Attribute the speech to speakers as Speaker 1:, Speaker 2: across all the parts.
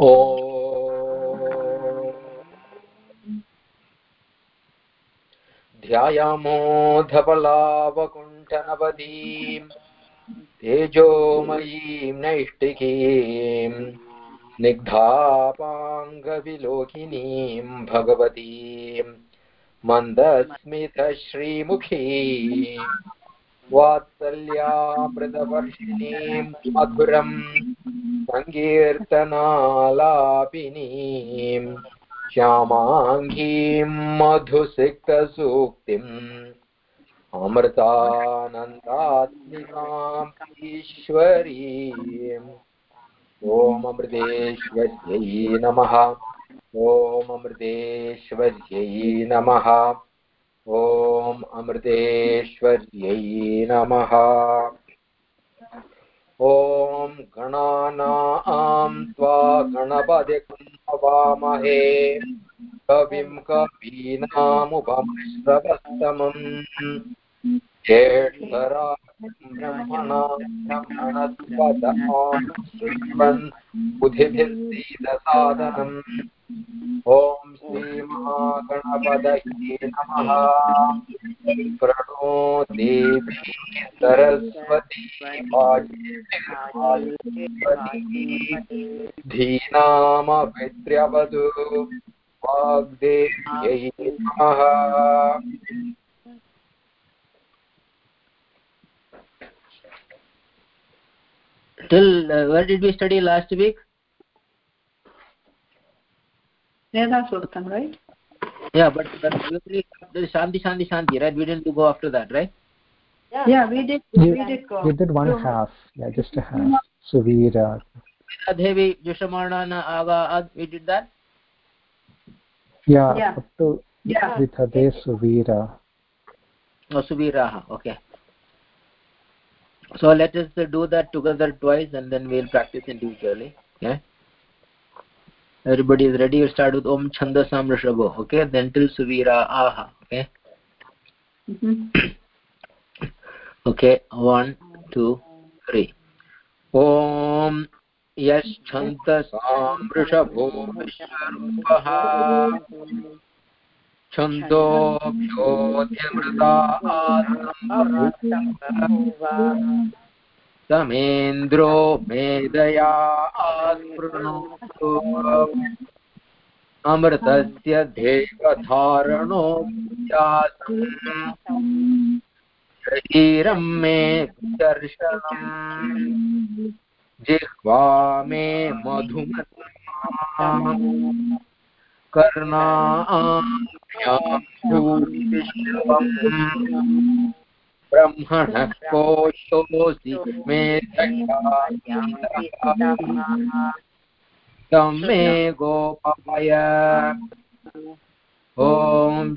Speaker 1: ओ. ध्यायामोधबलावकुण्ठनवतीम् तेजोमयीं नैष्टिकीम् स्निग्धापाङ्गविलोकिनीं भगवतीम् मन्दस्मितश्रीमुखी वात्सल्यामृतवर्षिणीं मधुरम्। सङ्कीर्तनालापिनीम् श्यामाङ्गीं मधुसिक्तसूक्तिम् अमृतानन्दात्मिकाम् ईश्वरीम्। ओममृतेश्वर्यै नमः। ॐ अमृतेश्वर्यै नमः। ॐ अमृतेश्वर्यै नमः। ॐ गणानां त्वा गणपतिं हवामहे कविं कवीनामुपमश्रवस्तमम् ब्रह्मणा ब्रह्मणस्पदमान् बुधिभिर्सीदसादनम् ॐ श्रीमहागणपतये नमः प्रणो देवी सरस्वती धीनामभिद्र्यवधु वाग्देव्यै नमः
Speaker 2: till uh, where did we study last week
Speaker 3: Veda Suktam, right?
Speaker 2: Yeah, but but usually there is Shanti, Shanti, Shanti, right? We didn't go after that, right?
Speaker 3: Yeah, yeah we did.
Speaker 4: You,
Speaker 3: we did go.
Speaker 4: You did one
Speaker 3: Two.
Speaker 4: half. Yeah, just a half. Suvira.
Speaker 2: Devi, Jushamarana, Aga, we did that?
Speaker 4: Yeah,
Speaker 3: Yeah.
Speaker 4: up to
Speaker 3: Yeah.
Speaker 4: Vithade Suvira.
Speaker 2: Oh, Subiraha, okay. So let us uh, do that together twice and then we'll practice individually. Okay? Everybody is ready. You start with Om Chandasam Rishabho. Okay? Then till Suvira Aha. Okay?
Speaker 3: Mhm.
Speaker 2: okay one two three ॐ यश्छन्तसां वृषभो विश्वरूपः छन्दोभ्योऽध्यमृता समेन्द्रो मेदया आस्पृणोतु अमृतस्य देवधारणो शरीरं मे दर्शनम्। जिह्वा मे मधुमत्मा। कर्णाभ्यां भूरिविश्वम् ब्रह्मणः कोशोऽसि मे तं मे गोपाय ॐ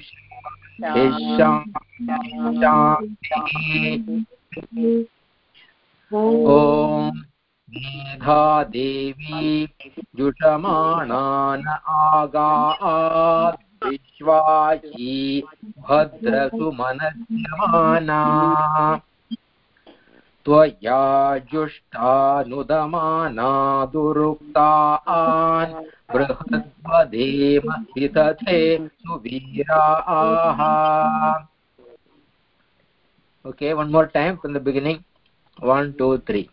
Speaker 2: ॐ मेधा देवी जुषमाणान आगाद् विश्वाची भद्रसुमनस्यमाना त्वया जुष्टानुदमाना दुरुक्तान्। बृहद्वदेम विदधे सुवीराः। Okay, one more time from the beginning. One, two, three.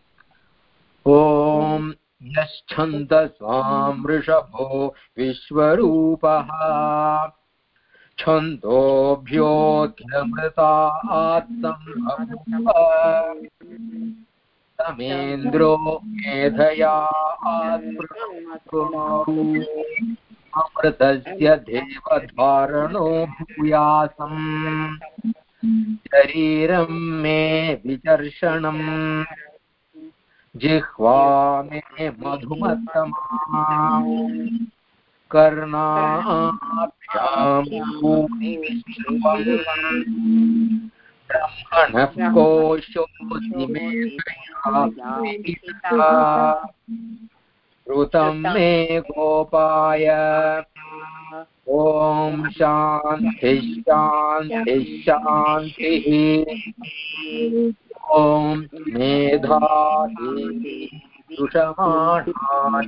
Speaker 2: ॐ यश्छन्दसां वृषभो विश्वरूपः छन्दोभ्योऽध्यमृतात्सम्भूव समेन्द्रो मेधया अमृतस्य देवधारणो भूयासम्। शरीरं मे विचर्षणम्। जिह्वा मे मधुमत्तमा। कर्णाभ्यां ब्रह्मणः मे ऋतं मे गोपाय। ॐ शान्तिः शान्तिः शान्तिः। ॐ मेधा देवी सुषमाणान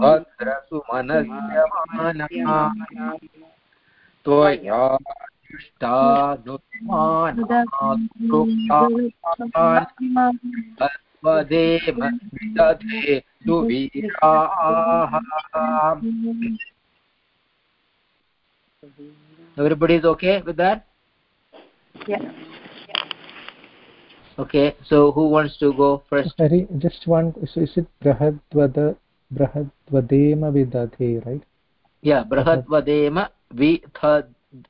Speaker 2: भद्रसुमनस्य मानः त्वया सुवीराः Everybody is okay with that?
Speaker 3: Yeah.
Speaker 2: Okay, so who wants to go first?
Speaker 4: Sorry, just one. So is it Brahadvada Brahadvadema Vidadhe, right?
Speaker 2: Yeah, Brahadvadema vi tha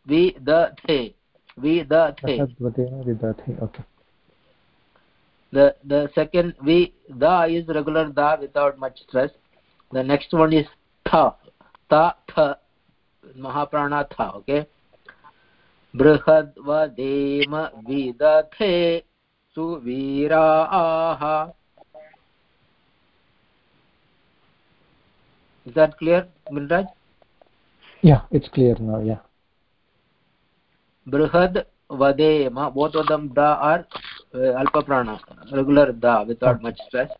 Speaker 2: vi the the vi the the.
Speaker 4: Brahadvadema Vidadhe. Okay.
Speaker 2: The the second vi the is regular da without much stress. The next one is tha ta tha mahaprana tha. Okay. बृहद्वदेम विदथे सुवीराः is that clear milraj
Speaker 4: Yeah, it's clear now. Yeah.
Speaker 2: brihad vadema both of them da are uh, alpa prana regular da without much stress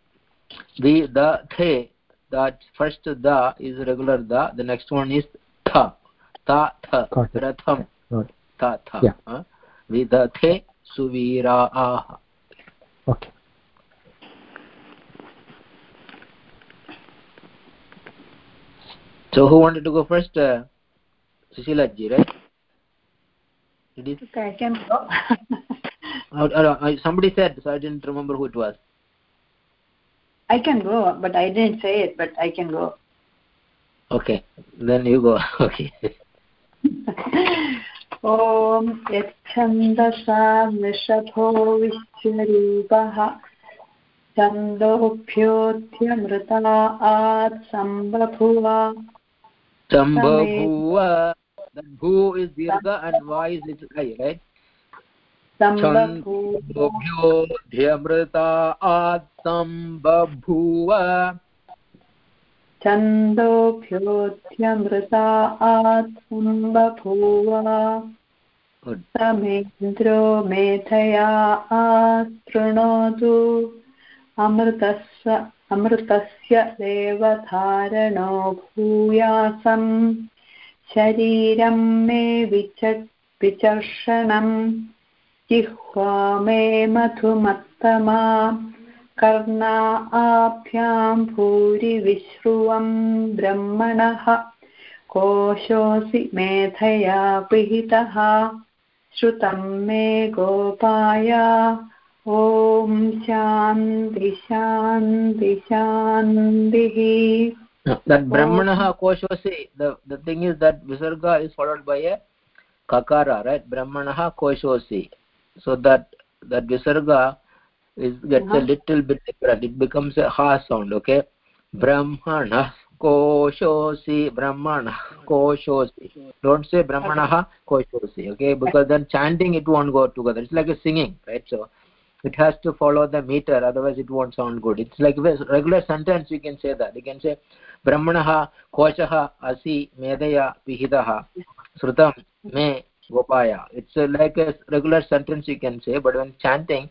Speaker 2: the the the that first da is regular da the next one is tha ta tha
Speaker 4: it.
Speaker 2: ratham
Speaker 4: Got it.
Speaker 2: Ta tha
Speaker 4: Yeah.
Speaker 2: huh? vidhathe suviraah
Speaker 4: Okay.
Speaker 2: so who wanted to go first uh, sushila ji right did you
Speaker 3: Okay, I can go.
Speaker 2: uh, uh, uh, somebody said so i didn't remember who it was
Speaker 3: I can go, but I didn't say it, but I can go.
Speaker 2: okay then you go okay
Speaker 3: ॐ यच्छन्दसा मृषभो विश्वरूपः। छन्दोऽभ्योऽध्यमृता आत् सम्बभुवा। सम्बभूव।
Speaker 2: भू is दीर्घ
Speaker 3: छन्दोभ्योऽध्यमृता आत् सम्बभूव समेन्द्रो मेधया आस्तृणोतु अमृतस्य अमृतस्य देवधारणो भूयासम् शरीरं मे विच विचर्षणम् जिह्वा मे मधुमत्तमा कर्णा आभ्यां भूरिविश्रुवं ब्रह्मणः कोशोऽसि मेधया पिहितः श्रुतं मे गोपाय ॐ शान्ति शान्ति शान्तिः
Speaker 2: that brahmanaha koshosi, the, the thing is that visarga is followed by a kakara, right? Brahmanaha koshosi. So that that visarga it gets uh -huh. a
Speaker 3: uh-huh.
Speaker 2: little bit different. It becomes a ha sound okay? Brahmana koshosi brahmana koshosi don't say brahmanah koshosi okay? Because then chanting it won't go together. It's like a singing right? So it has to follow the meter otherwise it won't sound good. It's like a regular sentence you can say that. You can say brahmanah koshah asi medaya pihidah srutam me gopaya. It's like a regular sentence you can say but when chanting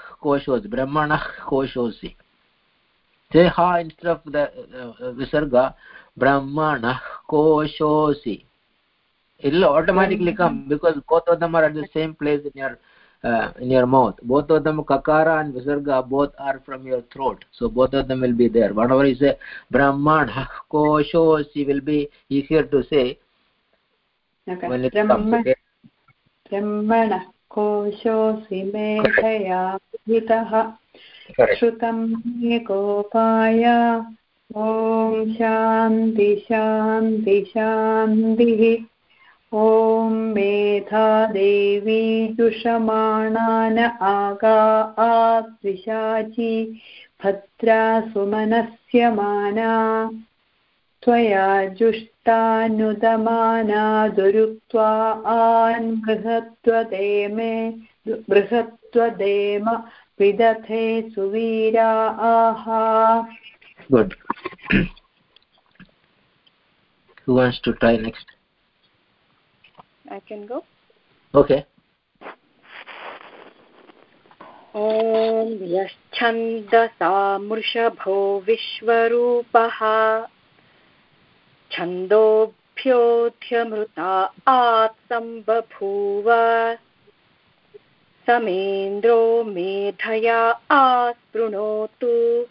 Speaker 2: Koshosi. Brahmana Koshosi. Say ha instead of the uh, Visarga. Brahmana Koshosi. It will automatically come because both of them are at the same place in your uh, in your mouth. Both of them, Kakara and Visarga, both are from your throat. So both of them will be there. Whatever you say, Brahmana Koshosi will be easier to say
Speaker 3: okay
Speaker 2: when it comes. Okay?
Speaker 3: ब्रह्मण कोशोऽसि मेधया. श्रुतं मे गोपाय ॐ शान्ति शान्ति शान्तिः। ॐ मेधा देवी जुषमाणान आगा आत्विशाची भद्रा सुमनस्य माना। त्वया जुष्टानुदमाना दुरुक्त्वा आन् बृहत्वदेमे बृहत्वदेम विदथे सुवीरा आहा।
Speaker 2: Good. Who wants to try next?
Speaker 5: I can go.
Speaker 2: okay.
Speaker 5: ॐ यश्छन्दसा मृषभो विश्वरूपः। छन्दोभ्योऽध्यमृता आत्सम्बभूव। समेन्द्रो मेधया आस्पृणोतु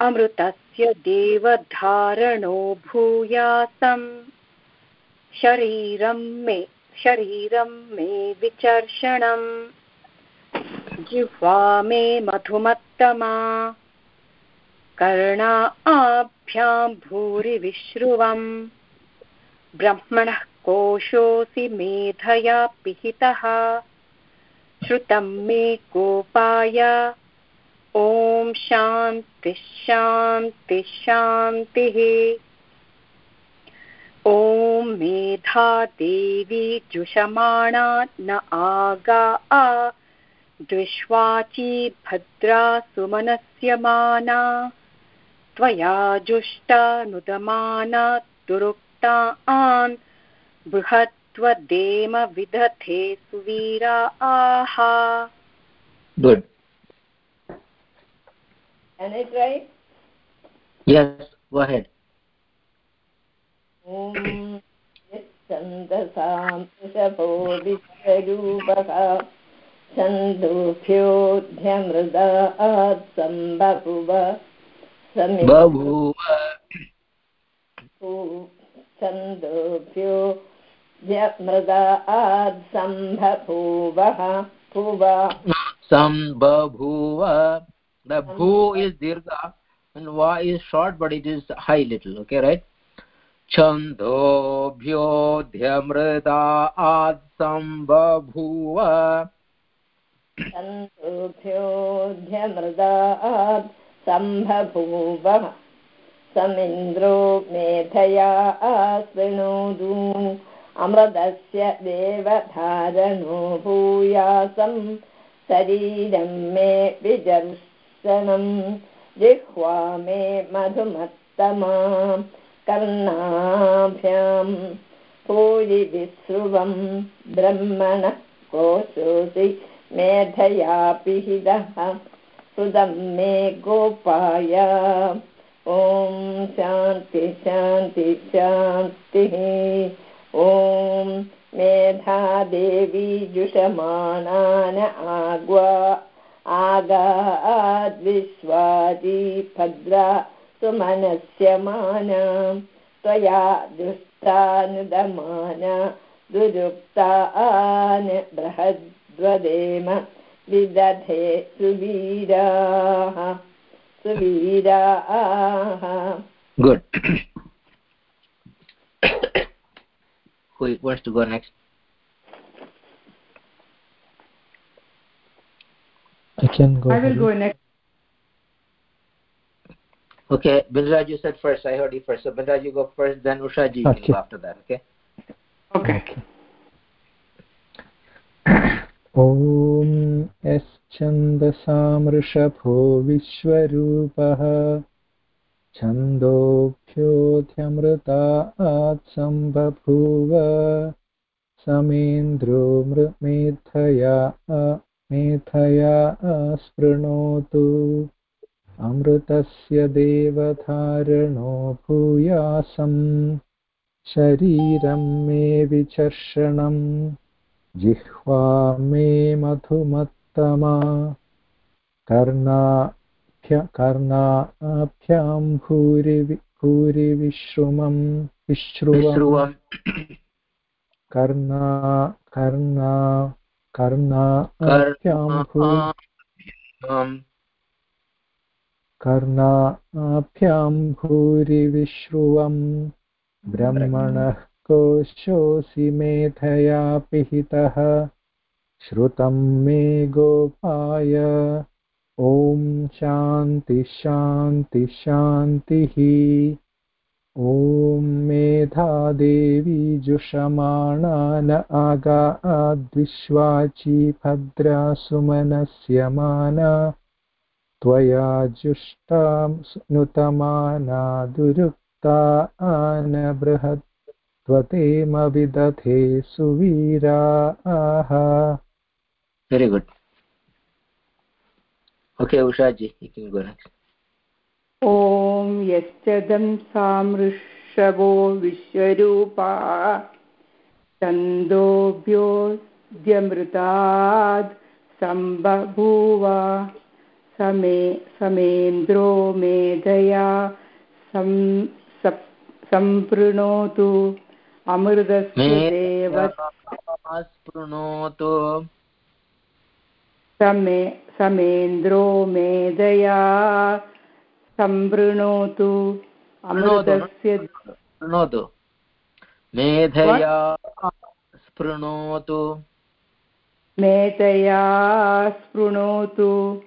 Speaker 5: अमृतस्य देवधारणो भूयासम्। शरीरं मे शरीरं मे विचर्षणम्। जिह्वा मे मधुमत्तमा। कर्णा आभ्यां भूरिविश्रुवम् ब्रह्मणः कोशोऽसि मेधया पिहितः। श्रुतं मे गोपाय। ॐ शान्तिः शान्तिः शान्तिः। ॐ मेधा देवी जुषमाणा न आगा आ। द्विष्वाची भद्रा सुमनस्य माना। त्वया जुष्टानुदमाना दुरुक्ता आन्। बृहत्वदेम विदधे सुवीरा आहा।
Speaker 2: Yes go ahead.
Speaker 6: छन्दोभ्योऽध्यमृदात् सम्बभुव समिधु
Speaker 2: बभूव
Speaker 6: छन्दोभ्यो मृदात् सम्बभूवः भुव
Speaker 2: sambhabhuva the bhu is dirgha and va is short but it is high little okay right छन्दोभ्योऽध्यमृतात् सम्बभूव
Speaker 6: छन्दोभ्योऽध्यमृदात् सम्बभूवः समिन्द्रो मेधया शृणोतु अमृतस्य देवधारणो भूयासम् शरीरं मे विजर्षणम् जिह्वा मे मधुमत्तमा। कर्णाभ्यां भूरिविश्रुवं ब्रह्मणः कोशोऽसि मेधया पिहितः हृदं मे गोपाय ॐ शान्ति शान्ति शान्तिः। ॐ मेधा देवी जुषमाणान आग्वा आगाद्विश्वाजी भद्रा सुमनस्य मान। त्वया दुष्टानुदमान दुरुक्तान् बृहद्वदेम विदधे सुवीराः सुवीराः
Speaker 2: good who wants to go next
Speaker 4: I can go.
Speaker 3: I will
Speaker 4: ahead.
Speaker 3: go next.
Speaker 2: okay binraj you said first i heard you first so binraj you go first then usha ji you can
Speaker 4: Okay.
Speaker 2: go after that okay
Speaker 3: Okay.
Speaker 4: ॐ यश्छन्दसामृषभो विश्वरूपः छन्दोभ्योऽध्यमृतात् सम्बभूव समेन्द्रो मृ मेधया मेधया स्पृणोतु अमृतस्य देवधारणो भूयासम् शरीरं मे विचर्षणम् जिह्वा मे मधुमत्तमा कर्णाभ्य कर्णाभ्यां भूरि भूरिविश्रुमं विश्रुवम् कर्णा कर्णा कर्णाभ्यां कर्णाभ्यां। भूरिविश्रुवं ब्रह्मणः कोशोऽसि मेधया पिहितः। श्रुतं मे गोपाय। ॐ शान्ति शान्ति शान्तिः। ॐ मेधादेवी जुषमाणा न आगाद्विश्वाची भद्रा सुमनस्य माना। त्वया जुष्टां नुतमाना दुरुक्ता आन बृहत् त्वतेम विदधे सुवीराः
Speaker 2: you can go next
Speaker 7: ॐ यश्च दंसामृषभो विश्वरूपा छन्दोभ्योऽद्यमृतात् सम्बभूव समे समेन्द्रो मेधया सं सम्पृणोतु अमृतस्य देव समे समेन्द्रो मेधया सम्पृणोतु अमृतस्य
Speaker 2: शृणोतु मेधया स्पृणोतु।
Speaker 7: मेधया स्पृणोतु।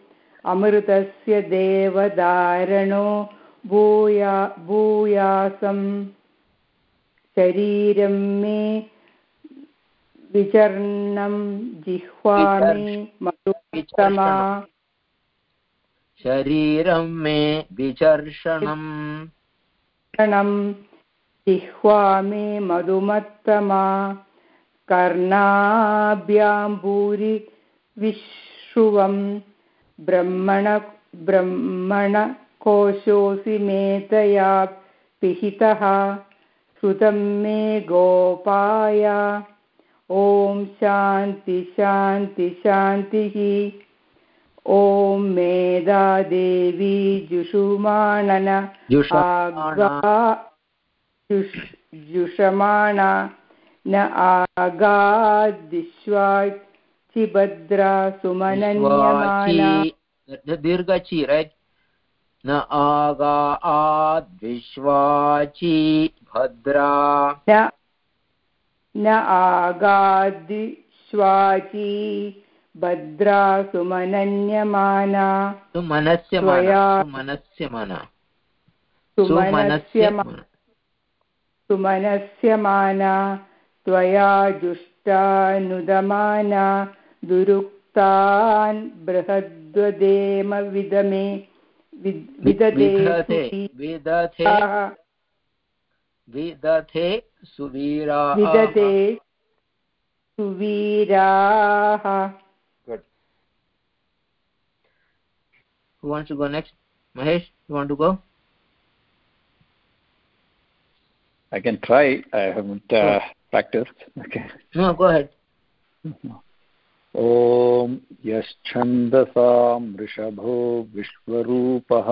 Speaker 7: अमृतस्य देवदारणो भूया भूयासम्। शरीरं मे विचर्णं जिह्वा मे मधुत्तमा
Speaker 2: शरीरं मे विचर्षणम्
Speaker 7: क्षणं जिह्वा मे मधुमत्तमा कर्णाभ्यां भूरि विश्रुवं ब्रह्मण ब्रह्मणकोशोऽसि मेतया पिहितः श्रुतं मे गोपाय। ॐ शान्ति शान्ति शान्तिः। ॐ मेधादेवी जुषुमाणन
Speaker 2: जुषमाणा
Speaker 7: आगा जुष- जुषमाणा न आगाद्विश्वाचिभद्रा सुमनन्यमाना
Speaker 2: the dirgha chi न आगा आद्विश्वाची भद्रा।
Speaker 7: न न आगाद्विश्वाची भद्रा सुमनन्यमाना।
Speaker 2: तु मनस्य
Speaker 7: त्वया-
Speaker 2: मन मनस्य मन
Speaker 7: सुमनस्य मा- त्वया जुष्टानुदमाना दुरुक्तान् बृहद्वदेम विदमे विद- विदधे
Speaker 2: विदधे
Speaker 7: सुवीरा।
Speaker 2: विदधे सुवीराः।
Speaker 1: Good
Speaker 2: who wants to go next Mahesh you want to go
Speaker 8: I can try I haven't practice okay
Speaker 2: no go ahead
Speaker 8: ॐ यश्छन्दसां ऋषभो विश्वरूपः।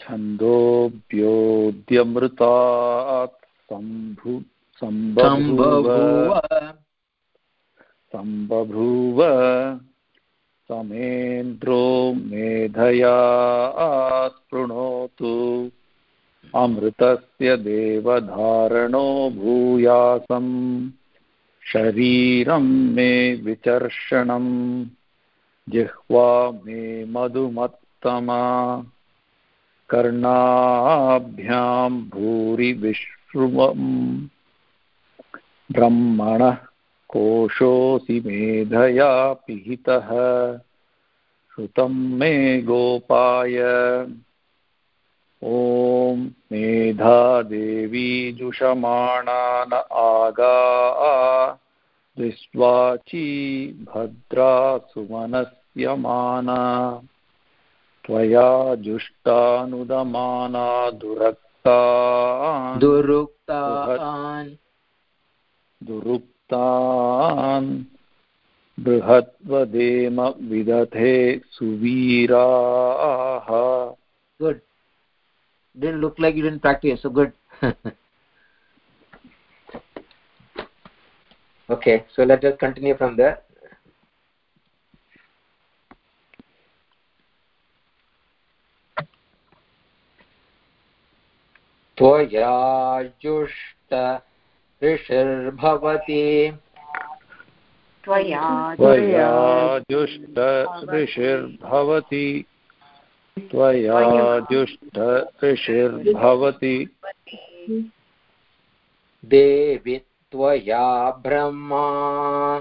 Speaker 8: छन्दोऽभ्योऽद्यमृतात् सम्भु सम्बभूव।
Speaker 2: सम्बभूव।
Speaker 8: समेन्द्रो मेधया स्पृणोतु अमृतस्य देवधारणो भूयासम्। शरीरं मे विचर्षणम्। जिह्वा मे मधुमत्तमा। कर्णाभ्यां भूरि विश्रुवम् ब्रह्मणः कोशोऽसि मेधया पिहितः। श्रुतं मे गोपाय। ॐ मेधादेवी जुषमाणा न आगा। दृष्ट्वाची भद्रा सुमनस्य माना। त्वया जुष्टानुदमाना दुरक्तान्।
Speaker 2: दुरुक्तान्।
Speaker 8: दुरुक्तान्। बृहत्वदेम विदधे सुवीराः।
Speaker 2: Good didn't look like you didn't practice so good
Speaker 1: okay so let continue from there त्वया जुष्ट
Speaker 2: ऋषिर्भवति।
Speaker 5: त्वया
Speaker 8: त्वया ऋषिर्भवति। त्वया जुष्ट ऋषिर्भवति।
Speaker 2: देवि त्वया ब्रह्मा।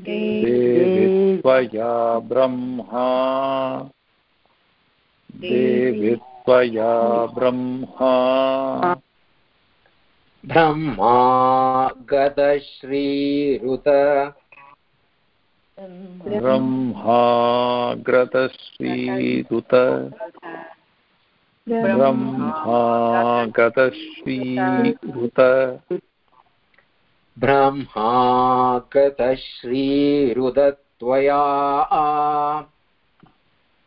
Speaker 8: देवि त्वया ब्रह्मा। देवि त्वया ब्रह्मा।
Speaker 2: ब्रह्मा गतश्रीरुत
Speaker 8: ब्रह्मा गतश्रीरुत
Speaker 2: ब्रह्मा गतश्रीरुत त्वया।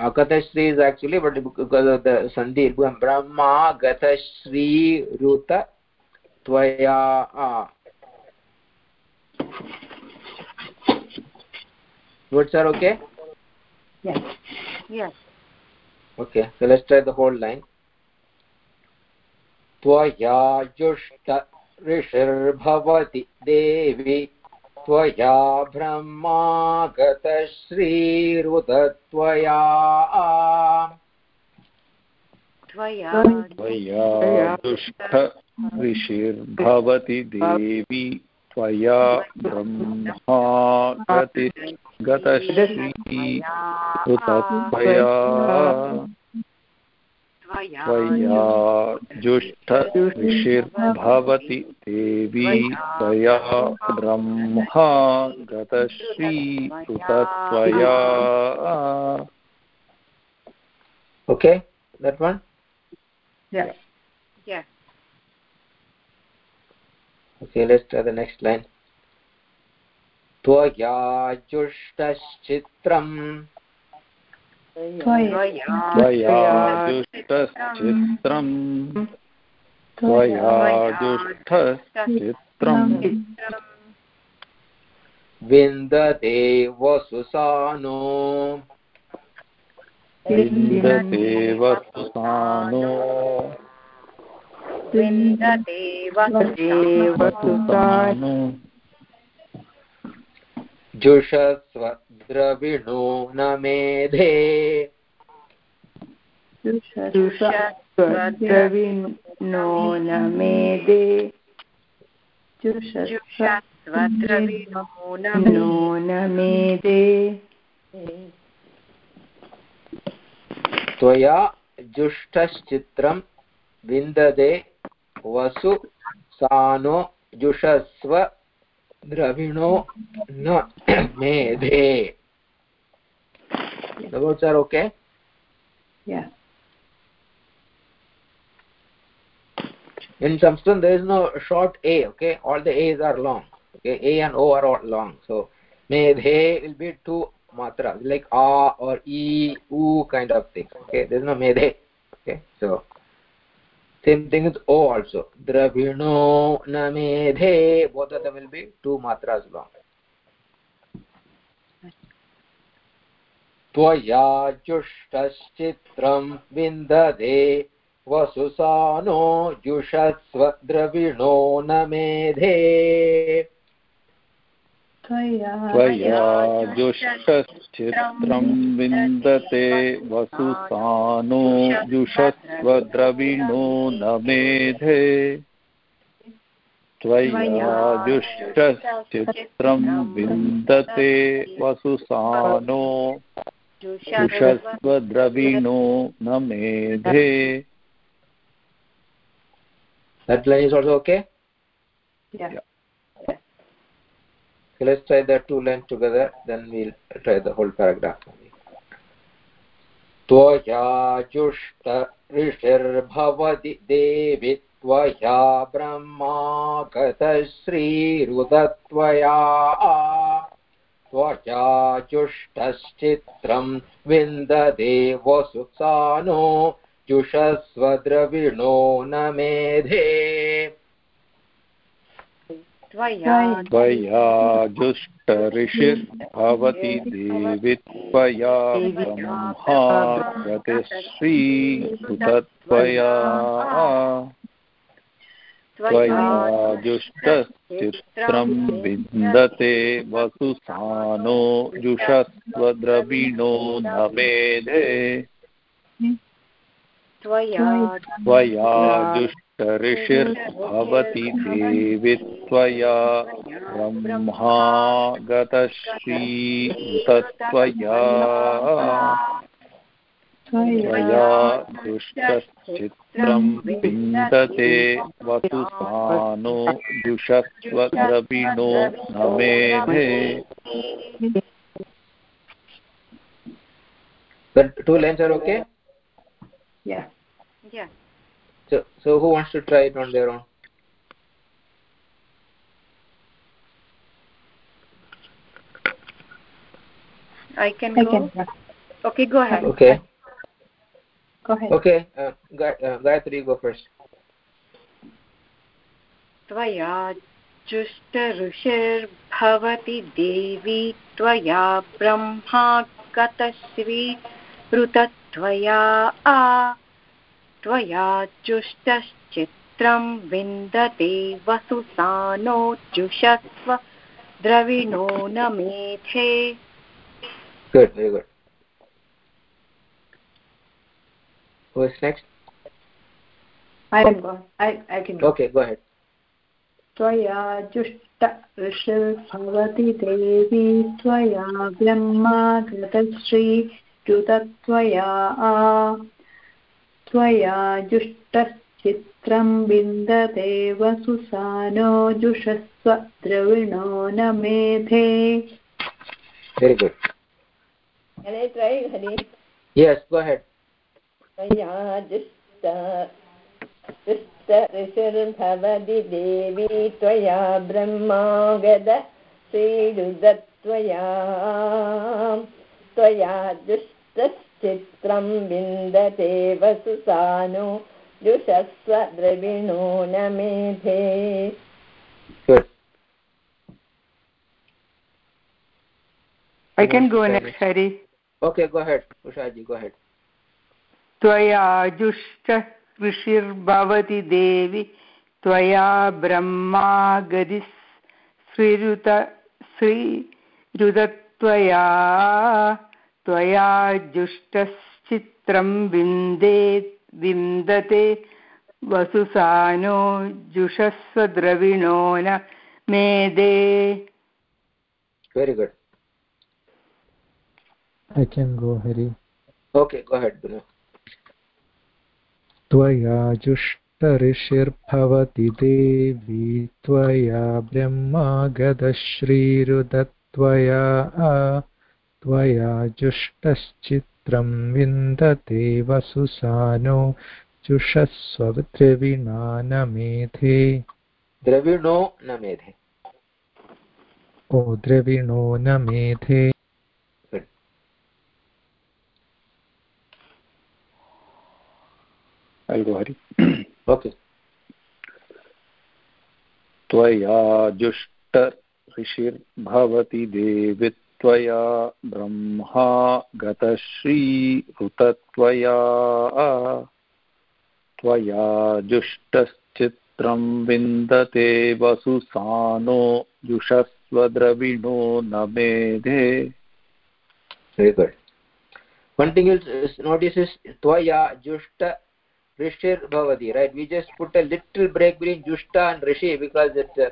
Speaker 2: akatashri is actually but because of the sandhi brahma gatashri ruta tvaya words are okay
Speaker 3: yes
Speaker 5: yes
Speaker 2: okay so let's try the whole line त्वया जुष्ट ऋषिर्भवति देवि त्वया ब्रह्मा गतश्रीरुत त्वया
Speaker 5: त्वया
Speaker 8: त्वया दुष्ट ऋषिर्भवति देवी। त्वया ब्रह्मा गति गतश्री उत त्वया त्वया देवी त्वया ब्रह्मा गतश्री उत त्वया
Speaker 2: one
Speaker 3: yes
Speaker 5: yes
Speaker 2: okay let's try the next line त्वया जुष्टश्चित्रम्
Speaker 3: त्वया
Speaker 8: जुष्टश्चित्रम् त्वया जुष्टश्चित्रम्
Speaker 2: विन्दते वसुसानो
Speaker 8: विन्दते वसुसानो
Speaker 5: विन्दते
Speaker 8: वसुसानो
Speaker 2: जुषस्व द्रविणो न मेधे
Speaker 7: द्रविणो न मेदे
Speaker 5: जुषस्वद्रविणो न
Speaker 7: मेदे
Speaker 2: त्वया जुष्टश्चित्रं विन्दते वसु सानो जुषस्व द्रविणो न मेधे the words are okay
Speaker 3: yeah
Speaker 2: in sanskrit there is no short a okay all the a's are long okay a and o are all long so medhe will be two matra like a or e u kind of thing okay there is no medhe okay so same thing with o also dravino na medhe both of them will be two matras long त्वया जुष्टश्चित्रं विन्ददे वसुसानो जुषस्व द्रविणो न मेधे
Speaker 3: त्वया
Speaker 8: जुष्टश्चित्रं विन्दते वसुसानो जुषस्वद्रविणो न मेधे। त्वया जुष्टश्चित्रं विन्दते वसुसानो जुषस्वद्रविणो न मेधे।
Speaker 2: That line is also okay?
Speaker 3: Yeah. yeah.
Speaker 2: So let's try the two lines together, then we'll try the whole paragraph. त्वया जुष्ट ऋषिर्भवति देवि त्वया ब्रह्मा गतश्रीरुदत्वया त्वया जुष्टश्चित्रं विन्ददे वसुसानो जुषस्वद्रविणो न मेधे
Speaker 5: त्वया
Speaker 8: जुष्टऋषिर्भवति देवि त्वया ब्रह्मा त्वया विन्दते वसुसानो जुषस्वद्रविणो न मेधे।
Speaker 5: त्वया
Speaker 8: त्वया जुष्टऋषिर्भवति देवि त्वया ब्रह्मा गतश्रीयुतत्वया त्वया दुष्टश्चित्रं विन्दते वसुसानो जुषस्वद्रविणो न मेधे
Speaker 2: the two lines are okay?
Speaker 3: Yeah.
Speaker 5: yeah.
Speaker 2: So so who wants to try it on their own
Speaker 5: i can
Speaker 3: I
Speaker 5: go
Speaker 3: can.
Speaker 5: okay go ahead
Speaker 2: okay
Speaker 3: Go ahead.
Speaker 2: okay uh, Ga- uh, gayatri go first
Speaker 5: त्वया जुष्टऋषिर्भवति देवी त्वया ब्रह्मा गतश्री ऋतत्वया आ त्वया जुष्टश्चित्रं विन्दते वसुसानो जुषस्व द्रविणो न मेधे।
Speaker 2: Good very good. Who is next?
Speaker 3: I can go. I I can go.
Speaker 2: okay go ahead.
Speaker 3: त्वया जुष्ट देवी त्वया ब्रह्मा गतश्री च्युतत्वया त्वया जुष्टश्चित्रं विन्दते वसुसानो जुषस्व द्रविणो न मेधे।
Speaker 2: Very good.
Speaker 6: Can I try, Hari?
Speaker 2: yes go ahead.
Speaker 6: त्वया जुष्ट जुष्ट ऋषिर्भवति देवी त्वया ब्रह्मागद श्रीरुदत्वया त्वया। जुष्टश्चित्रं विन्दते वसुसानो जुषस्व द्रविणो न मेधे।
Speaker 7: I can go next, Hari.
Speaker 2: okay go ahead ushaji go ahead.
Speaker 7: त्वया जुष्ट ऋषिर्भवति देवि त्वया ब्रह्मा गदिः श्रीरुत श्रीरुदत्वया त्वया जुष्टश्चित्रं विन्दे विन्दते वसुसानो जुषस्वद्रविणो न मेदे
Speaker 2: very good
Speaker 4: I can go, Hari.
Speaker 2: okay go ahead Binu.
Speaker 4: त्वया जुष्टऋषिर्भवति देवी त्वया ब्रह्मा गदश्रीरुदत्वया त्वया जुष्टश्चित्रं विन्दते वसुसानो जुषस्वद्रविणा न मेधे
Speaker 2: द्रविणो न मेधे
Speaker 4: ओ द्रविणो न मेधे
Speaker 8: Hari. त्वया जुष्ट ऋषिर्भवति देवि त्वया ब्रह्मा गतश्रीरुतत्वया त्वया जुष्टश्चित्रं विन्दते वसुसानो जुषस्वद्रविणो न मेधे
Speaker 2: very good one thing you'll notice is tvaya jushta rishir bhavati right we just put a little break between jushta and rishi because it uh,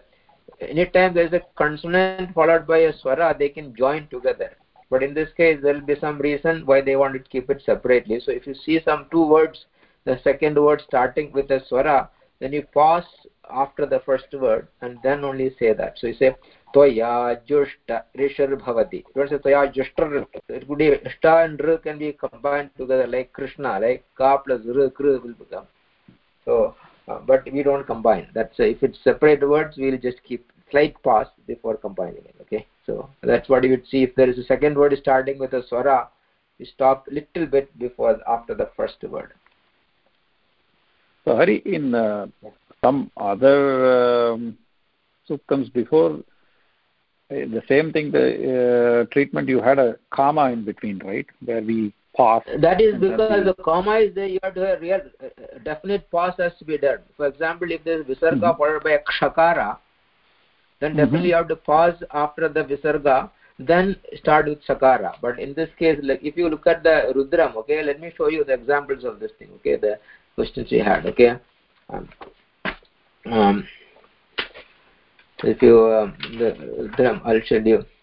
Speaker 2: anytime there is a consonant followed by a swara they can join together. But in this case there will be some reason why they want to keep it separately. So if you see some two words the second word starting with a swara then you pause after the first word and then only say that. So you say toya jushta rishar bhavati. Don't say toya it could be sta and r can be combined together like krishna like ka plus r kr will become. So but we don't combine. That's uh, if it's separate words we'll just keep slight pause before combining it okay? So that's what you would see. If there is a second word starting with a swara we stop little bit before after the first word.
Speaker 8: So hari in uh, some other um, suktams before uh, the same thing the uh, treatment you had a comma in between right? Where we pause
Speaker 2: that is because the comma is there you have to have real uh, definite pause has to be there. For example if there is visarga mm -hmm. followed by a kshakara then definitely mm -hmm. you have to pause after the visarga then start with sakara but in this case like if you look at the rudram okay let me show you the examples of this thing okay the questions we had okay. Um, um, if you um, the rudram i'll show you. uh,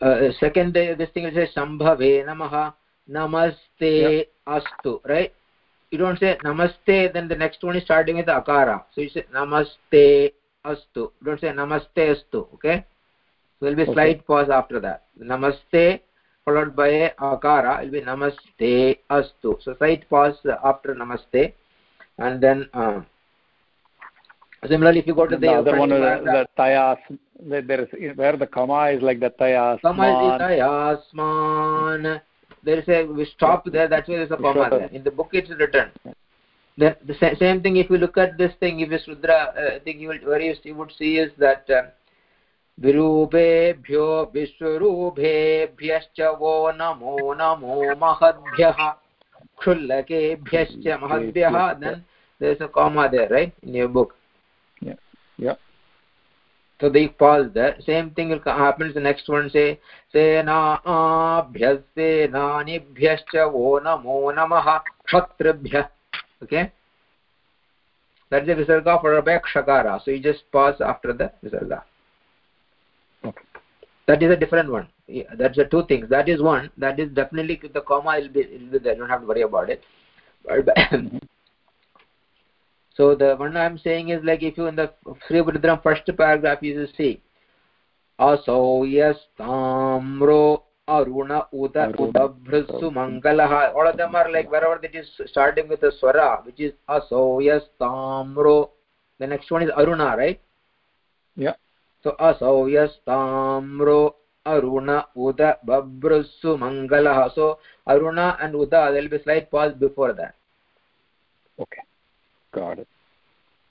Speaker 2: second day, this thing is say sambhave namah namaste yep. astu right? You don't say namaste then the next one is starting with akara. So you say namaste astu. Don't say namaste astu okay? So there will be okay. slight pause after that. Namaste followed by a akara will be namaste astu. So slight pause after namaste and then um, similarly if you go to the,
Speaker 8: the other one the, the tayas there is where the comma is like the tayas
Speaker 2: comma is tayasman there is a we stop there that's why there's a comma there in the book it's written then the same thing if you look at this thing if it's rudra uh, i think you will where you would see is that uh, विरूपेभ्यो विश्वरूपेभ्यश्च वो नमो नमो महद्भ्यः क्षुल्लकेभ्यश्च महद्भ्यः then there is a comma there right in your book
Speaker 8: yeah
Speaker 2: so they pause there same thing will happen in the next one say सेनाभ्यस्ते नानिभ्यश्च वो नमो नमः क्षत्रिभ्यः okay that is a visarga for a shakara so you just pause after the visarga
Speaker 8: okay.
Speaker 2: that is a different one yeah, that's the two things that is one that is definitely the comma will be, will be there you don't have to worry about it so the one i'm saying is like if you in the sri Rudram first paragraph you see asau yastamro aruna uda udabhrisu mangalah all of them are like wherever it is starting with the swara which is asau yastamro the next one is aruna right?
Speaker 8: Yeah.
Speaker 2: So asau yastamro aruna uda babrusu mangalah so aruna and uda there will be slight pause before that.
Speaker 8: Okay got it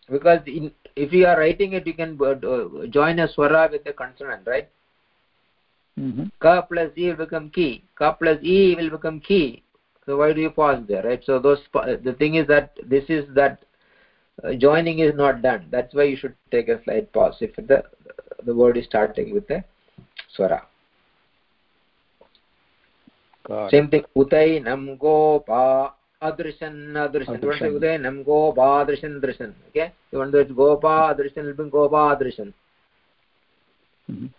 Speaker 2: because in, if you are writing it you can uh, join a swara with the consonant right?
Speaker 8: Mm -hmm.
Speaker 2: ka plus e will become ki. Ka plus e will become ki. So why do you pause there right? So those the thing is that this is that uh, joining is not done. That's why you should take a slight pause if the the word is starting with the swara.
Speaker 8: God.
Speaker 2: same thing utai nam gopa adrishan adrishan. You want to say nam gopa adrishan. Adrishan okay? You want to it's gopa adrishan will be gopa adrishan
Speaker 8: mm -hmm.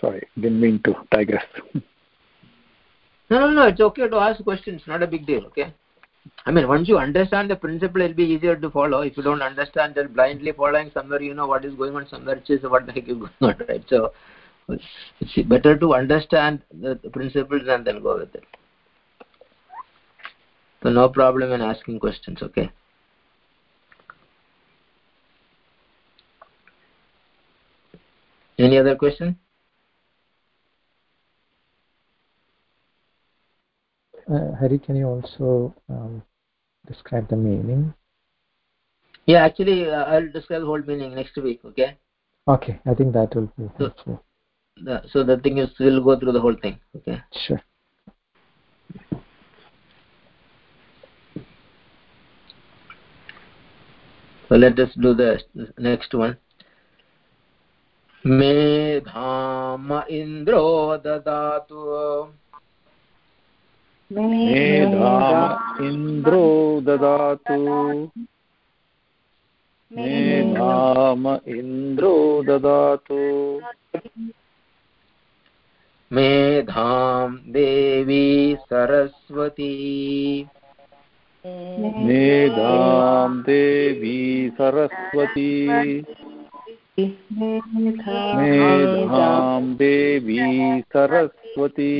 Speaker 8: sorry didn't mean to digress.
Speaker 2: No no no it's okay to ask questions not a big deal okay? I mean once you understand the principle it'll be easier to follow. If you don't understand just blindly following somewhere you know what is going on somewhere it is what the heck is going on right? So it's better to understand the, the principles and then go with it so no problem in asking questions okay any other question
Speaker 4: uh, Hari, can you also um, describe the meaning?
Speaker 2: Yeah, actually, uh, I'll describe the whole meaning next week. Okay.
Speaker 4: Okay, I think that will be helpful.
Speaker 2: So the, so the thing is, we'll go through the whole thing. Okay.
Speaker 4: Sure.
Speaker 2: So let us do the next one. मेधाम इन्द्रो ददातु
Speaker 8: मेधाम इन्द्रो ददातु मेधाम इन्द्रो ददातु
Speaker 2: मेधां देवी सरस्वती।
Speaker 8: मेधाम देवी सरस्वती। मेधां देवी सरस्वती।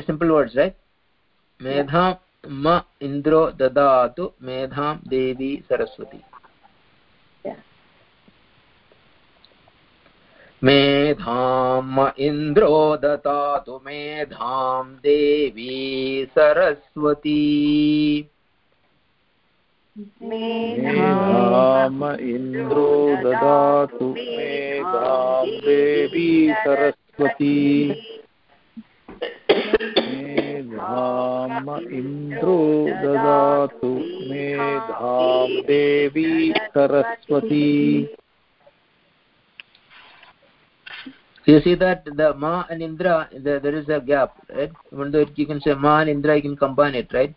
Speaker 2: सिंपल वर्ड्स है मेधा म इंद्रो ददातु मेधा देवी
Speaker 3: सरस्वती।
Speaker 2: मेधाम् इन्द्रो ददातु मेधां देवी सरस्वती।
Speaker 8: मेधाम इन्द्रो ददातु मेधां देवी सरस्वती। मेधाम इन्द्रो ददातु मेधां देवी Saraswati.
Speaker 2: You see that the ma and indra the, there is a gap right? Even though you can say ma and indra you can combine it right?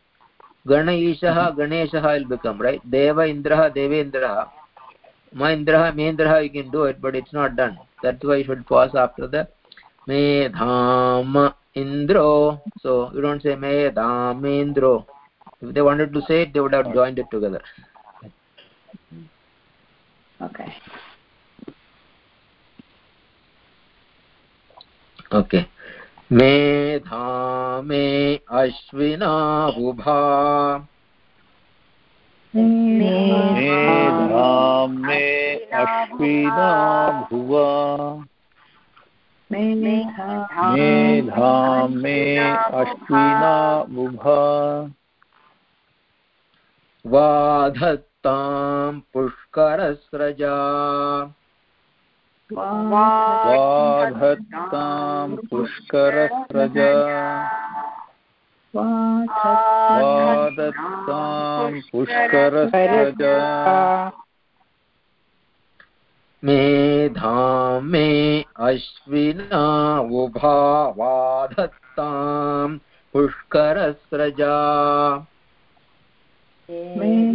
Speaker 2: Gana ishah ganeshah will become right? Deva indrah devendrah ma indrah mendrah you can do it but it's not done. That's why you should pause after the medham indro. So you don't say medham indro. If they wanted to say it they would have joined it together.
Speaker 3: Okay
Speaker 2: okay. मेधा मे अश्विना बुभा।
Speaker 8: मेधां मे अश्विना भुवा। मेधां मे अश्विना बुभा।
Speaker 2: वाधत्तां पुष्करस्रजा।
Speaker 8: वाधत्तां पुष्करस्रजा। वादत्तां
Speaker 2: मे अश्विना उभा वाधत्तां पुष्करस्रजा।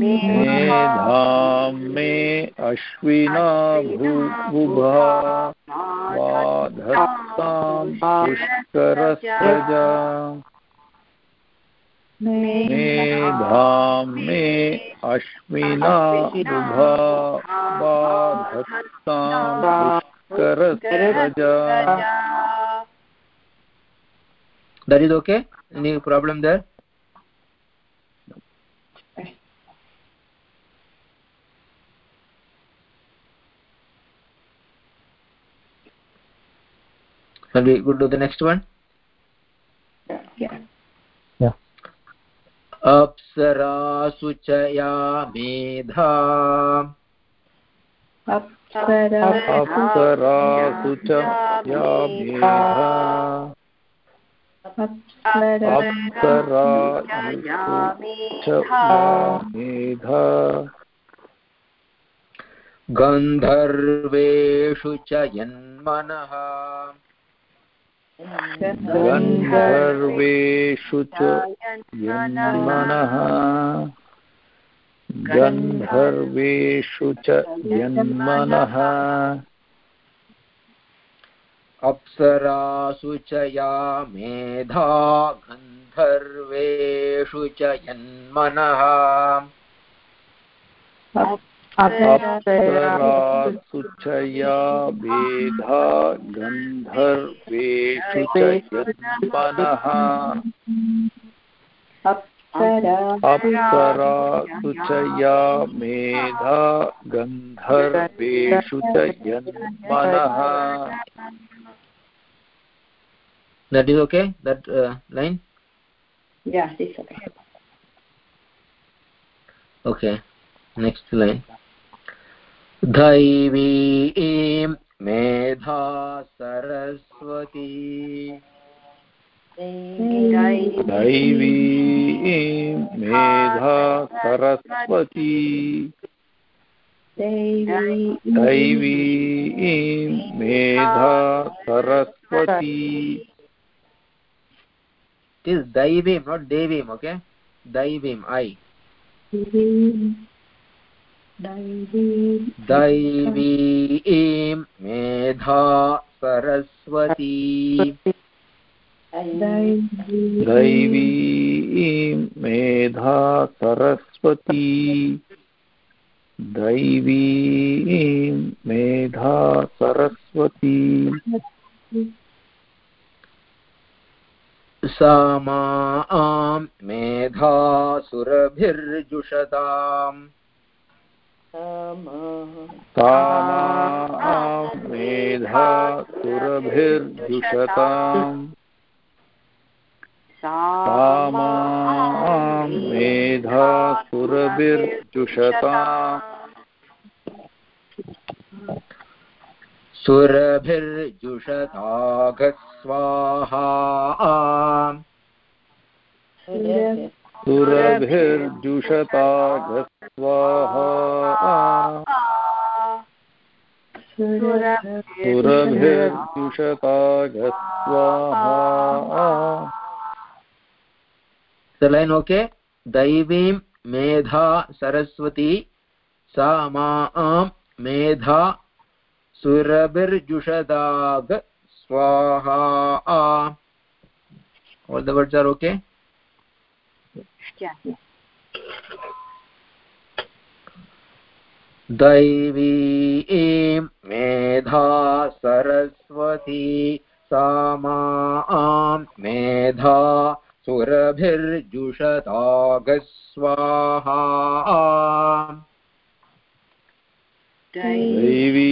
Speaker 8: मेधां मे अश्विना भूभुभा वाधत्तां पुष्करस्रजा मेधां मे अश्विना बुभा वाधत्तां पुष्करस्रजा
Speaker 2: that is okay? Any Shall we go to the next one?
Speaker 3: yeah. Yeah.
Speaker 2: अप्सरासु च या मेधा
Speaker 8: अप्सरासु च या मेधा या मेधा
Speaker 2: गन्धर्वेषु च यन्मनः
Speaker 8: गन्धर्वेषु च यन्मनः। गन्धर्वेषु च यन्मनः।
Speaker 2: अप्सरासु च या मेधा गन्धर्वेषु च यन्मनः।
Speaker 8: अप्सरासु च या मेधा गन्धर्वेषु च यन्मनः अप्सरासु च या मेधा गन्धर्वेषु च यन्मनः
Speaker 2: that is okay that uh, line
Speaker 3: yeah it's okay
Speaker 2: okay next line दैवी मेधा सरस्वती।
Speaker 8: दैवी मेधा सरस्वती। दैवी मेधा सरस्वती।
Speaker 2: इस दैवीं नॉट देवीम ओके दैवीम आई दैवीं मेधा सरस्वती।
Speaker 8: दैवी मेधा सरस्वती। दैवी मेधा सरस्वती।
Speaker 2: सा माँ मेधा सुरभिर्जुषताम्
Speaker 8: सा माँ मेधा सुरभिर्जुषताम् मेधा सुरभिर्जुषताम्
Speaker 2: सुरभिर्जुषता स्वाहा सुरभिर्जुषता ओके दैवीं मेधा सरस्वती सा मेधा सुरभिर्जुषदाग स्वाहा ओके okay? दैवी ईं मेधा सरस्वती सा माँ मेधा सुरभिर्जुषतागस्वाहा
Speaker 8: दैवी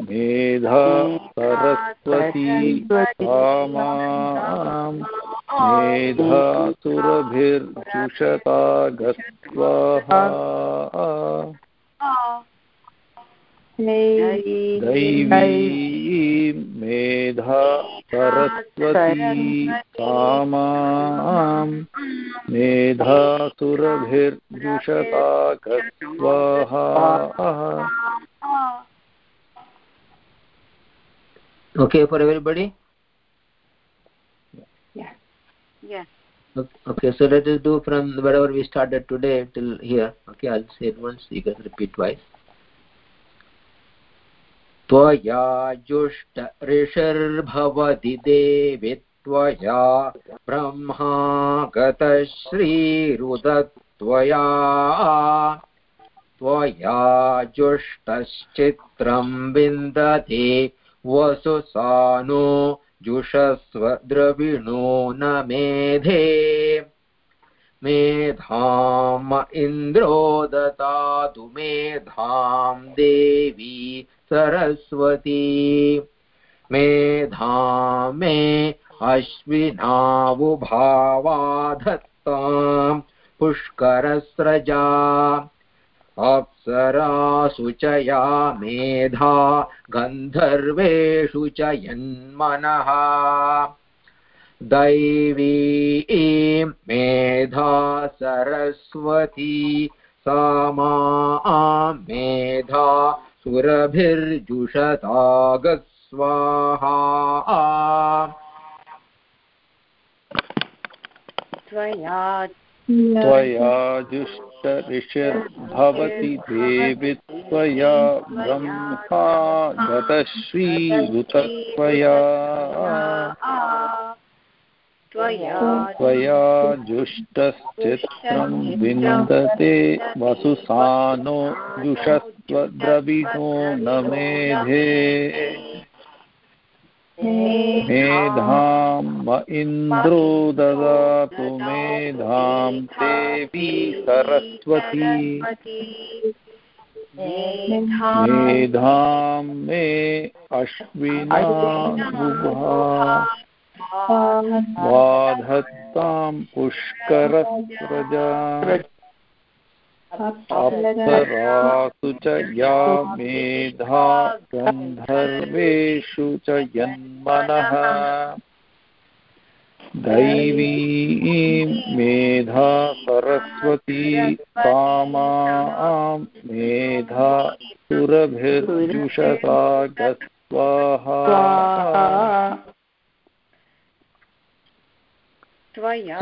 Speaker 8: मेधा सरस्वती कामां मेधा सुरभिर्जुषता गस्वाहा दैवी मेधा सरस्वती कामां मेधा सुरभिर्जुषता गस्वाहा
Speaker 2: okay for everybody
Speaker 5: Yes.
Speaker 2: Okay so let us do from wherever we started today till here okay i'll say it once you guys repeat twice त्वया जुष्ट ऋषिर्भवति देवि त्वया ब्रह्मा गतश्रीरुदत्वया त्वया जुष्टश्चित्रं विन्दते वसुसानो जुषस्व द्रविणो न मेधे। मेधाम इन्द्रो ददातु मेधां देवी सरस्वती। मेधां मे अश्विनावुभावा धत्तां पुष्करस्रजा। अप्सरासु च या मेधा गन्धर्वेषु च यन्मनः। दैवी ईं मेधा सरस्वती सा माँ मेधा सुरभिर्जुषतागस्वाहा।
Speaker 5: त्वया
Speaker 8: त्वया जुष्टऋषिर्भवति देवि त्वया ब्रह्मा गतश्रीरुतत्वया
Speaker 5: त्वया
Speaker 8: त्वया जुष्टश्चित्रं विन्दते वसुसानो जुषस्त्वद्रविणो न मेधे। मेधां म इन्द्रो ददातु मेधां देवी सरस्वती। मेधां मे अश्विना वाधत्तां पुष्करस्रजा। अप्सरासु च या मेधा गन्धर्वेषु च यन्मनः। दैवी मेधा सरस्वती कामां मेधा सुरभिर्जुषता गस्वाहा
Speaker 5: त्वया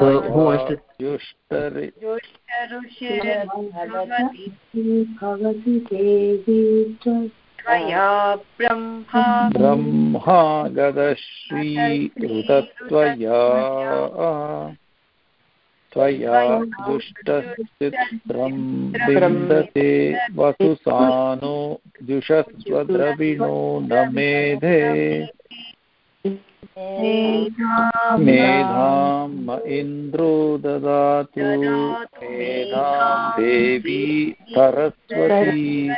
Speaker 3: भवति देवी
Speaker 5: त्वया ब्रह्मा
Speaker 8: ब्रह्मा गदश्रीरुतत्वया त्वया दुष्टचित्रं विन्दते वसुसानो जुषस्वद्रविणो न मेधे मेधां म इन्द्रो ददातु। मेधां देवी सरस्वती।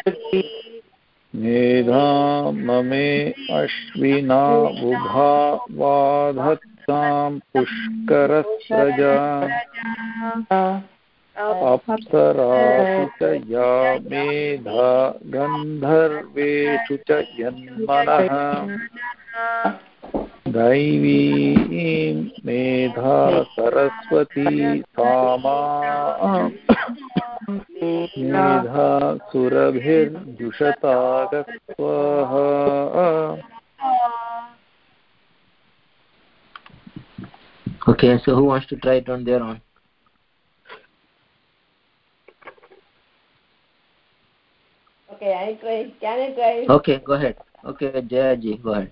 Speaker 8: मेधां ममे अश्विना बुभा वाधत्तां पुष्करस्रजा। अप्सरासु च या मेधा गन्धर्वेषु च यन्मनः। दैवीं मेधा सरस्वती सामा मेधा सुरभिर्जुषतागस्वः
Speaker 2: Okay, so who wants to try it on their own?
Speaker 6: Okay, I try. Can I try?
Speaker 2: Okay, go ahead. Okay, Jayaji, go ahead.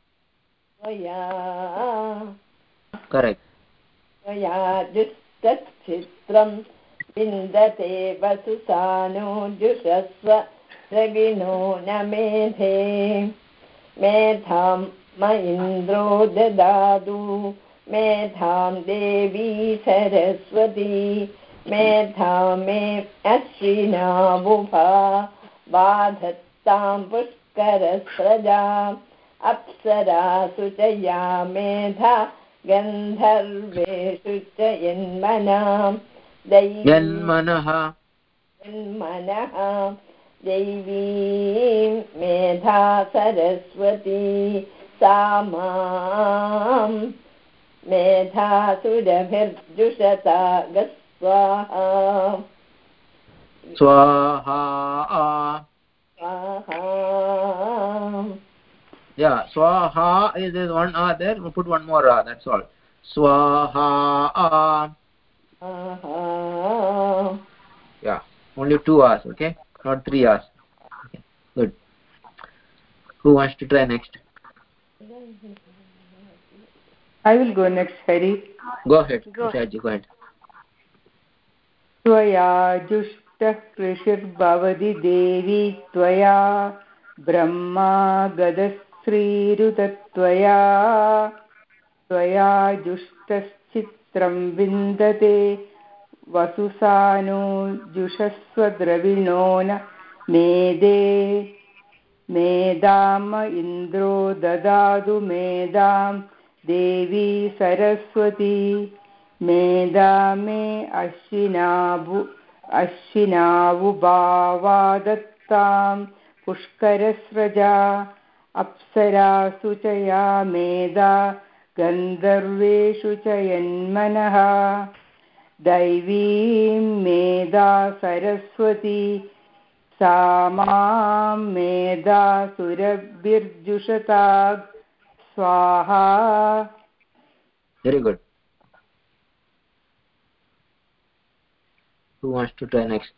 Speaker 6: त्वया। जुष्टचित्रं विन्दते वसुसानो जुषस्व रविणो न मेधे। मेधां म इन्द्रो ददातु। मेधां देवी सरस्वती। मेधा मे अश्विना बुभा बाधत्तां पुष्करस्रजा। अप्सरासु च या मेधा गन्धर्वेषु च यन्मनां। दैवीं मेधा सरस्वती सा माँ मेधासुरभिर्जुषता गस्वाहा।
Speaker 2: Swaha a
Speaker 6: स्वाहा।
Speaker 2: Yeah, Swaha is there one a there. We'll put one more a. That's all. Swaha a
Speaker 6: स्वाहा
Speaker 2: Yeah, only two R's, okay? Not three R's. Okay, good. Who wants to try next?
Speaker 7: I will go next, Hari.
Speaker 2: Go ahead,
Speaker 5: Go ahead.
Speaker 2: Ushaji, go ahead.
Speaker 7: त्वया जुष्टः कृषिर्भवति देवी त्वया ब्रह्मा गदश्रीरुतत्वया त्वया जुष्टश्चित्रं विन्दते। वसुसानो जुषस्वद्रविणो न मेदे। Madam इन्द्रो ददातु मेदां देवी सरस्वती। मेदा मे अश्विनाभु, अश्विनावुभावादत्तां पुष्करस्रजा। अप्सरासु सुचया मेधा गन्धर्वेषु च यन्मनः दैवीं मेधा सरस्वती सा माँ मेधा सुरभिर्जुषता स्वाहा
Speaker 2: Very good. Who wants to try next?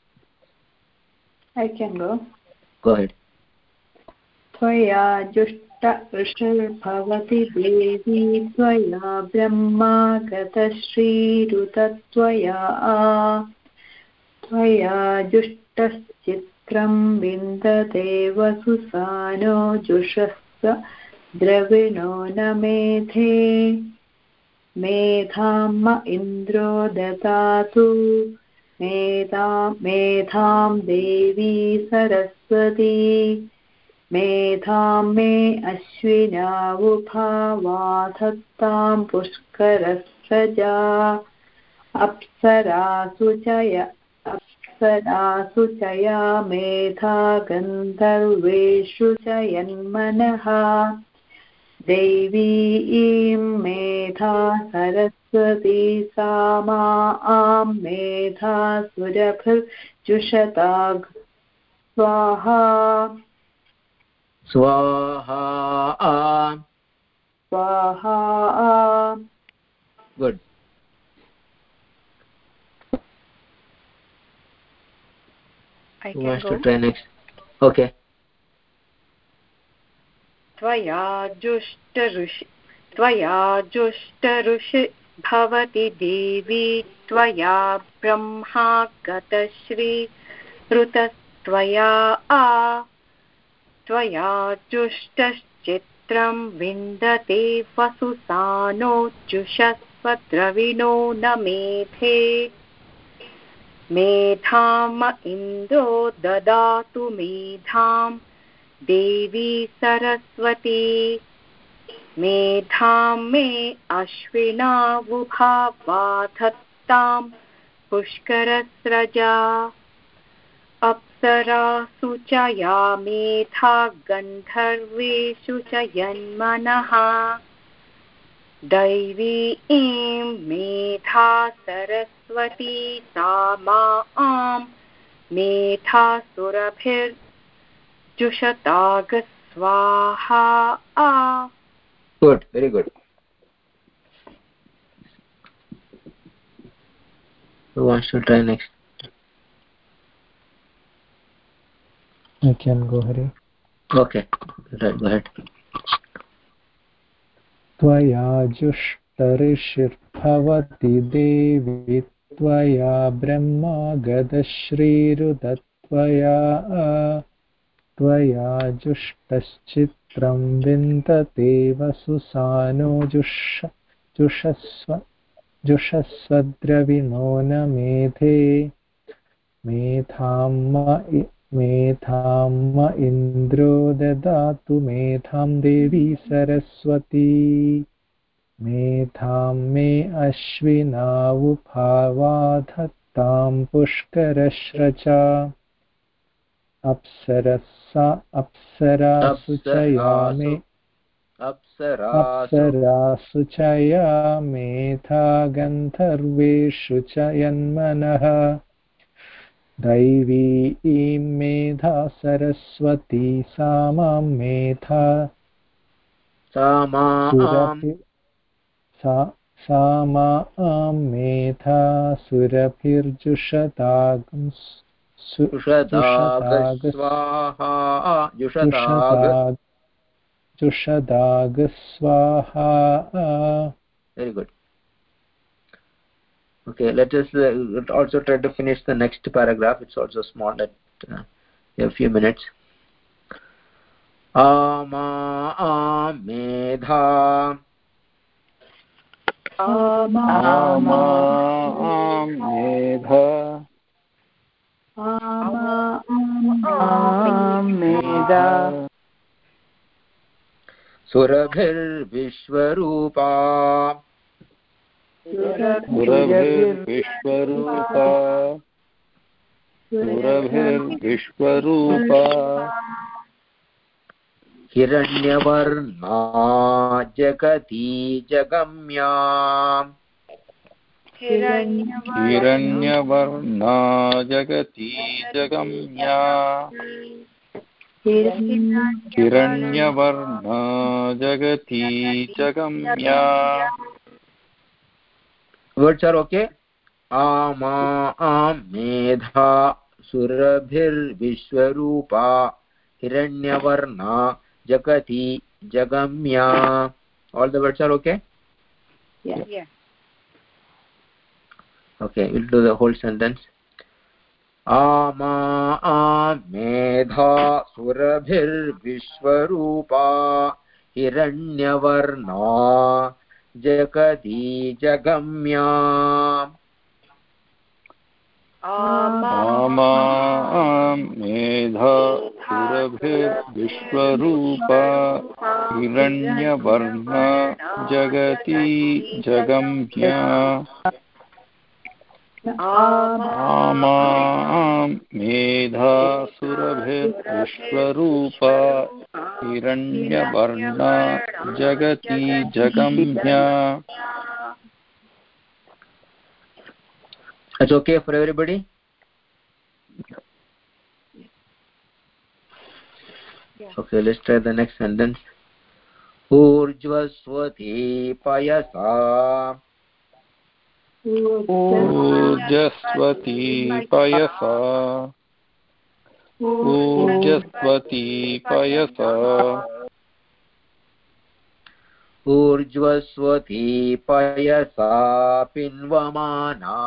Speaker 3: I can go.
Speaker 2: Go ahead.
Speaker 3: त्वया जुष्ट ऋषिर्भवति देवी त्वया ब्रह्मा गतश्रीरुतत्वया त्वया जुष्टश्चित्रं विन्दते वसुसानो जुषस्व द्रविणो न मेधे। मेधाम् इन्द्रो ददातु। मेधा मेधां देवी सरस्वती। मेधां मे अश्विनावुभावाधत्तां पुष्करस्रजा। अप्सरासु च अप्सरासु च मेधा गन्धर्वेषु च देवीं मेधा सरस्वती सा आं मेधा सुरभिर्जुषताग् स्वाहा।
Speaker 2: स्वाहा।
Speaker 3: स्वाहा।
Speaker 2: Good.
Speaker 5: I
Speaker 2: who
Speaker 5: can
Speaker 2: wants to try next? Okay.
Speaker 5: त्वया जुष्टऋषि त्वया जुष्टऋषि भवति देवी त्वया ब्रह्मा गतश्री ऋतस्त्वया आ त्वया जुष्टश्चित्रं विन्दते वसुसानो जुषस्वद्रविणो न मेधे। मेधाम इन्द्रो ददातु मेधाम् देवी सरस्वती। मेधां मे अश्विनावुभावाधत्तां पुष्करस्रजा। अप्सरासु च या मेधा गन्धर्वेषु च यन्मनः। दैवी ईं मेधा सरस्वती सा मा आं मेधासुरभिर् जुषताग स्वाहा आ।
Speaker 2: Good very good. Who wants to try next.
Speaker 4: I can go Hari.
Speaker 2: okay right go ahead
Speaker 4: त्वया जुष्टऋषिर्भवति देवी त्वया ब्रह्मा गदश्रीरुदत्वया त्वया जुष्टश्चित्रं विन्दते वसुसानो जुष जुषस्व जुषस्वद्रविणो न मेधे मेधाम् मेधाम् इन्द्रो ददातु मेधां देवी सरस्वती। मेधां मे अश्विनावुभावाधत्तां पुष्करश्रचा। अप्सरसा अप्सरासु। च या मे
Speaker 2: अप्सरासु।
Speaker 4: च या मेधा गन्धर्वेषु च यन्मनः। दैवी ईं मेधा सरस्वती सा माँ मेधा।
Speaker 2: सा मा आम्
Speaker 4: सुरभि सा सा मा आं मेधा। सुरभिर्जुषतागं सु-
Speaker 2: जुषदाग
Speaker 4: जुषदाग
Speaker 2: स्वाहा। जुषदाग।
Speaker 4: जुषदाग
Speaker 2: okay let us uh, also try to finish the next paragraph it's also small that uh, we have a few minutes ama amedha
Speaker 8: आमां मेधा
Speaker 7: आं मेधा
Speaker 2: सुरभिर्विश्वरूपा
Speaker 8: सुरभिर्विश्वरूपा। सुरभिर्विश्वरूपा।
Speaker 2: हिरण्यवर्णा जगती जगम्या
Speaker 8: हिरण्यवर्णा जगती जगम्या हिरण्यवर्णा जगती जगम्या
Speaker 2: words are okay ama am medha surabhirvishwarupa hiranyavarna jagati jagamya all the words are okay
Speaker 5: Yeah.
Speaker 2: okay we'll do the whole sentence आमा मेधा सुरभिर्विश्वरूपा हिरण्यवर्णा जगती जगम्या
Speaker 8: आमां मेधा सुरभिर्विश्वरूपा हिरण्यवर्णा जगती जगम्या। आमां मेधासुरभिर्विश्वरूपा हिरण्यवर्णा जगति जगम्या
Speaker 2: That's okay for everybody? Okay, let's try the next sentence. ऊर्ज्वस्वती पयसा
Speaker 8: ऊर्जस्वती पयसा। ऊर्जस्वती पयसा।
Speaker 2: ऊर्ज्वस्वती पयसा पिन्वमाना।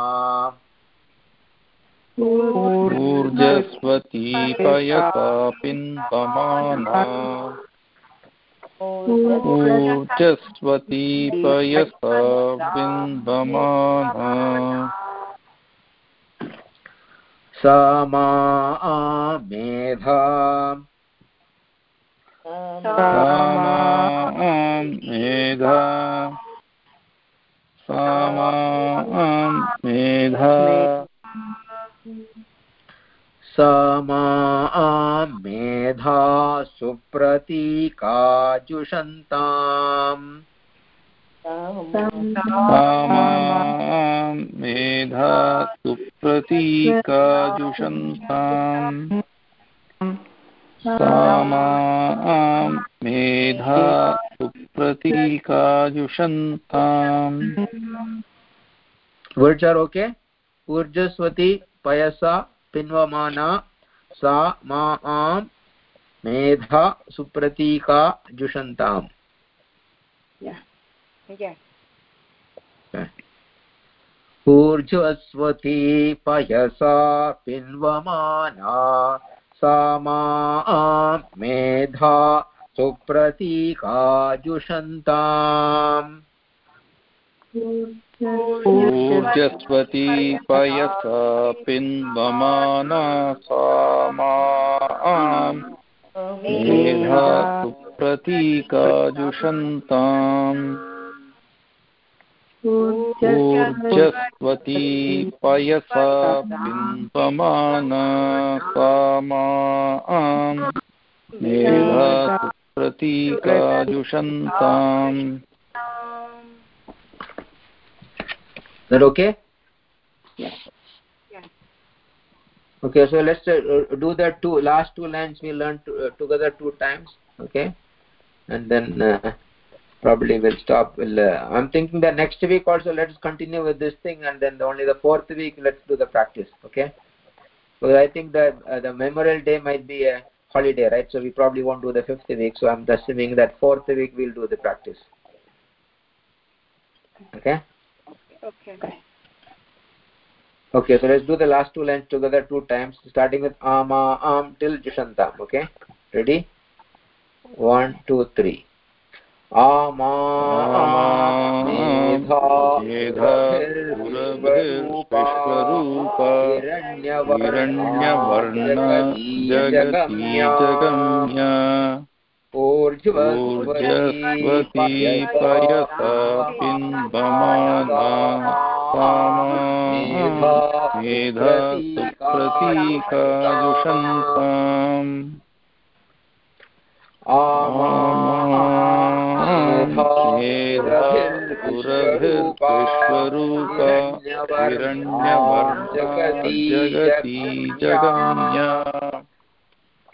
Speaker 8: ऊर्जस्वती पयसा पिन्वमाना। ऊर्जस्वती पयसा बिम्बमाना
Speaker 2: सा मा मेधा
Speaker 8: सामां मेधा सामां मेधा
Speaker 2: सुप्रतीकाजुषन्ताम्
Speaker 8: मेधा सुप्रतीकाजुषन्ताम् सामां मेधा सुप्रतीकाजुषन्ताम्
Speaker 2: are okay? Urjaswati payasa पिन्वमाना सा मा आम् मेधा सुप्रतीका
Speaker 5: जुषन्ताम्।
Speaker 2: ऊर्ज्वस्वती पयसा पिन्वमाना सा मा आम् मेधा सुप्रतीका जुषन्ताम्। hmm.
Speaker 8: ऊर्जस्वती पयसा पिन्वमाना सा माँ मेधा सुप्रतीकाजुषन्ताम् ऊर्जस्वती पयसा पिन्वमाना सा माँ मेधा
Speaker 2: that okay?
Speaker 5: Yeah.
Speaker 2: Okay, so let's uh, do the two last two lines we learned to, uh, together two times. Okay, and then uh, probably we'll stop. We'll, uh, I'm thinking that next week also let's continue with this thing, and then the, only the fourth week let's do the practice. Okay, because I think that uh, the Memorial Day might be a holiday, right? So we probably won't do the fifth week. So I'm assuming that fourth week we'll do the practice. Okay.
Speaker 5: Okay
Speaker 2: Okay, so let's do the last two lines together two times, starting with ama am till jushantam. Okay, ready? One, two, three. ama
Speaker 8: हिरण्यवर्ण जगति जगम्या ऊर्जस्वती पयसा पिन्वमाना सामा मेधा सुप्रतीकाजुषन्ताम् मेधापुरभिर्विश्वरूपा हिरण्यवर्णा जगति जगम्या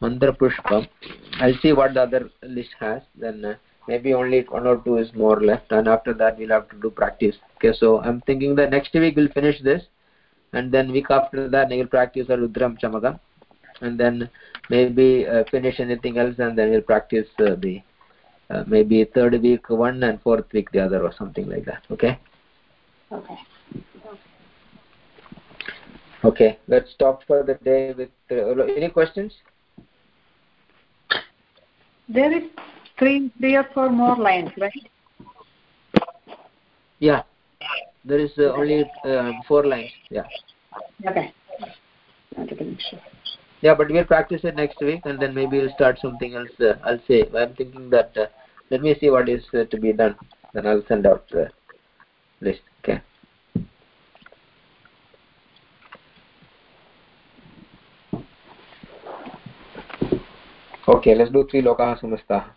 Speaker 2: Mantra Pushpam. I'll see what the other list has. Then uh, maybe only one or two is more left. And after that we'll have to do practice. Okay, so I'm thinking the next week we'll finish this. And then week after that we'll practice a Rudram Chamagam. And then maybe uh, finish anything else and then we'll practice uh, the uh, maybe third week one and fourth week the other or something like that okay
Speaker 3: Okay.
Speaker 2: okay let's stop for the day with uh, any questions
Speaker 3: There is three, three or four more lines, right?
Speaker 2: yeah there is uh, only uh, four lines yeah
Speaker 3: Okay. Wanted to make sure.
Speaker 2: yeah but we'll practice it next week and then maybe we'll start something else uh, i'll say i'm thinking that uh, let me see what is uh, to be done then i'll send out the list Ok, él es luto y loca haciendo estaja.